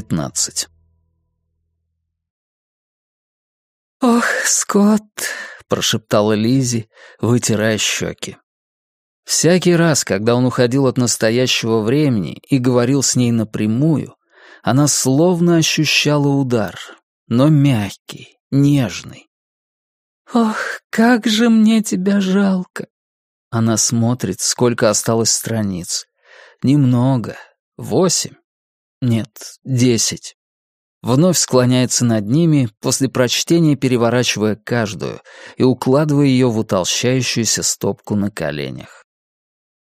пятнадцать. «Ох, Скотт», — прошептала Лизи, вытирая щеки. Всякий раз, когда он уходил от настоящего времени и говорил с ней напрямую, она словно ощущала удар, но мягкий, нежный. «Ох, как же мне тебя жалко!» Она смотрит, сколько осталось страниц. Немного. Восемь. Нет, десять. Вновь склоняется над ними, после прочтения переворачивая каждую и укладывая ее в утолщающуюся стопку на коленях.